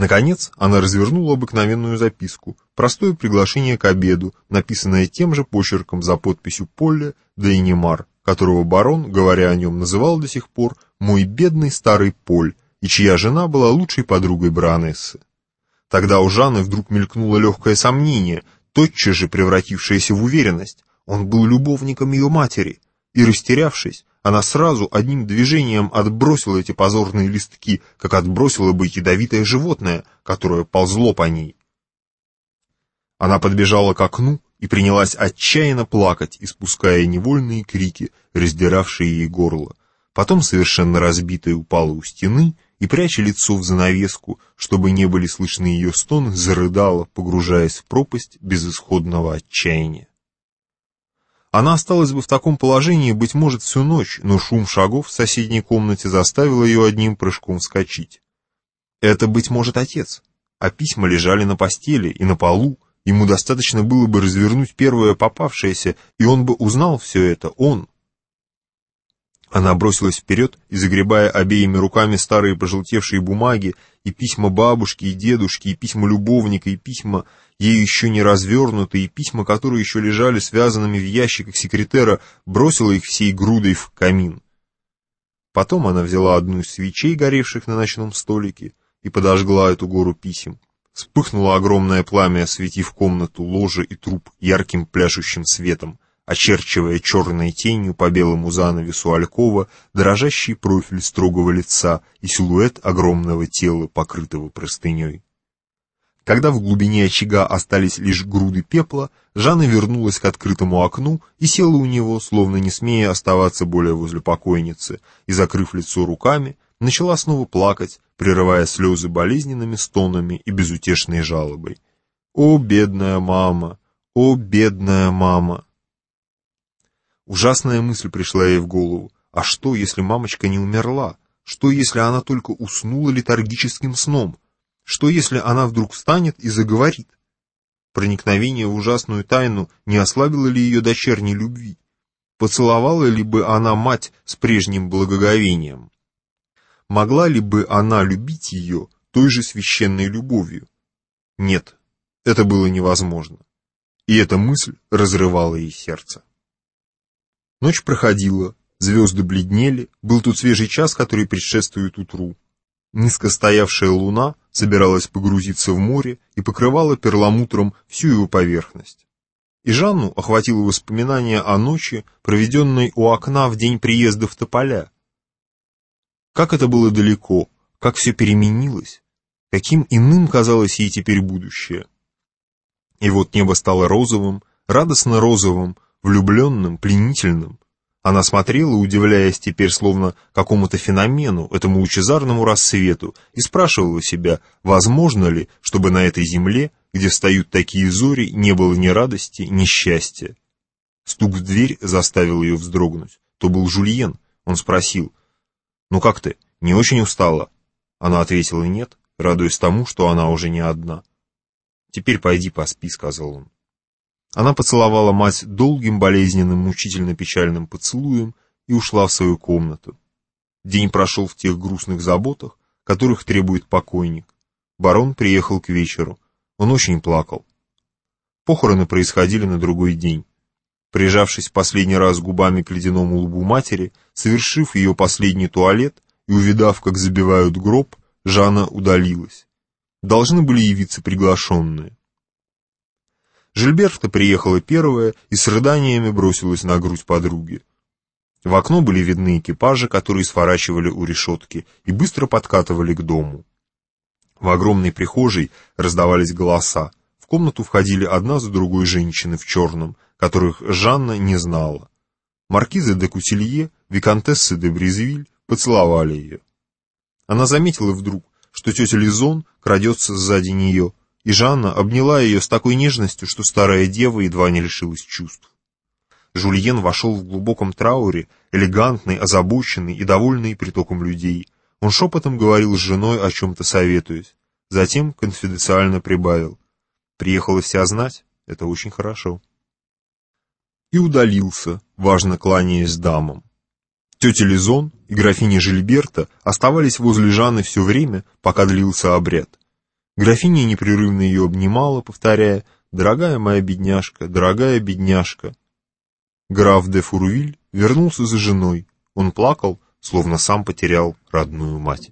Наконец, она развернула обыкновенную записку, простое приглашение к обеду, написанное тем же почерком за подписью Полля Дейнемар, которого барон, говоря о нем, называл до сих пор «мой бедный старый Поль», и чья жена была лучшей подругой баронессы. Тогда у Жанны вдруг мелькнуло легкое сомнение, тотчас же превратившееся в уверенность. Он был любовником ее матери, и, растерявшись, она сразу одним движением отбросила эти позорные листки, как отбросила бы ядовитое животное, которое ползло по ней. Она подбежала к окну и принялась отчаянно плакать, испуская невольные крики, раздиравшие ей горло. Потом, совершенно разбитая, упала у стены и, пряча лицо в занавеску, чтобы не были слышны ее стоны, зарыдала, погружаясь в пропасть безысходного отчаяния. Она осталась бы в таком положении, быть может, всю ночь, но шум шагов в соседней комнате заставил ее одним прыжком вскочить. Это, быть может, отец, а письма лежали на постели и на полу, ему достаточно было бы развернуть первое попавшееся, и он бы узнал все это, он, она бросилась вперед и, загребая обеими руками старые пожелтевшие бумаги, и письма бабушки, и дедушки, и письма любовника, и письма, ею еще не развернутые, письма, которые еще лежали связанными в ящиках секретера, бросила их всей грудой в камин. Потом она взяла одну из свечей, горевших на ночном столике, и подожгла эту гору писем. Вспыхнуло огромное пламя, осветив комнату, ложе и труп ярким пляшущим светом очерчивая черной тенью по белому занавесу алькова дрожащий профиль строгого лица и силуэт огромного тела, покрытого простыней. Когда в глубине очага остались лишь груды пепла, Жанна вернулась к открытому окну и села у него, словно не смея оставаться более возле покойницы, и, закрыв лицо руками, начала снова плакать, прерывая слезы болезненными стонами и безутешной жалобой. «О, бедная мама! О, бедная мама!» Ужасная мысль пришла ей в голову. А что, если мамочка не умерла? Что, если она только уснула летаргическим сном? Что, если она вдруг встанет и заговорит? Проникновение в ужасную тайну не ослабило ли ее дочерней любви? Поцеловала ли бы она мать с прежним благоговением? Могла ли бы она любить ее той же священной любовью? Нет, это было невозможно. И эта мысль разрывала ей сердце. Ночь проходила, звезды бледнели, был тут свежий час, который предшествует утру. Низко стоявшая луна собиралась погрузиться в море и покрывала перламутром всю его поверхность. И Жанну охватило воспоминание о ночи, проведенной у окна в день приезда в Тополя. Как это было далеко, как все переменилось, каким иным казалось ей теперь будущее. И вот небо стало розовым, радостно розовым, влюбленным, пленительным. Она смотрела, удивляясь теперь словно какому-то феномену, этому лучезарному рассвету, и спрашивала себя, возможно ли, чтобы на этой земле, где встают такие зори, не было ни радости, ни счастья. Стук в дверь заставил ее вздрогнуть. То был Жульен. Он спросил, «Ну как ты, не очень устала?» Она ответила «нет», радуясь тому, что она уже не одна. «Теперь пойди поспи», — сказал он. Она поцеловала мать долгим, болезненным, мучительно печальным поцелуем и ушла в свою комнату. День прошел в тех грустных заботах, которых требует покойник. Барон приехал к вечеру. Он очень плакал. Похороны происходили на другой день. Прижавшись последний раз губами к ледяному лбу матери, совершив ее последний туалет и увидав, как забивают гроб, Жанна удалилась. Должны были явиться приглашенные. Жильберта приехала первая и с рыданиями бросилась на грудь подруги. В окно были видны экипажи, которые сворачивали у решетки и быстро подкатывали к дому. В огромной прихожей раздавались голоса. В комнату входили одна за другой женщины в черном, которых Жанна не знала. Маркиза де Кусилье, виконтесса де Брезвиль поцеловали ее. Она заметила вдруг, что тетя Лизон крадется сзади нее, и Жанна обняла ее с такой нежностью, что старая дева едва не лишилась чувств. Жульен вошел в глубоком трауре, элегантный, озабоченный и довольный притоком людей. Он шепотом говорил с женой о чем-то советуясь. Затем конфиденциально прибавил. Приехала вся знать, это очень хорошо. И удалился, важно кланяясь дамам. Тетя Лизон и графиня Жильберта оставались возле Жанны все время, пока длился обряд. Графиня непрерывно ее обнимала, повторяя «Дорогая моя бедняжка, дорогая бедняжка». Граф де Фурвиль вернулся за женой. Он плакал, словно сам потерял родную мать.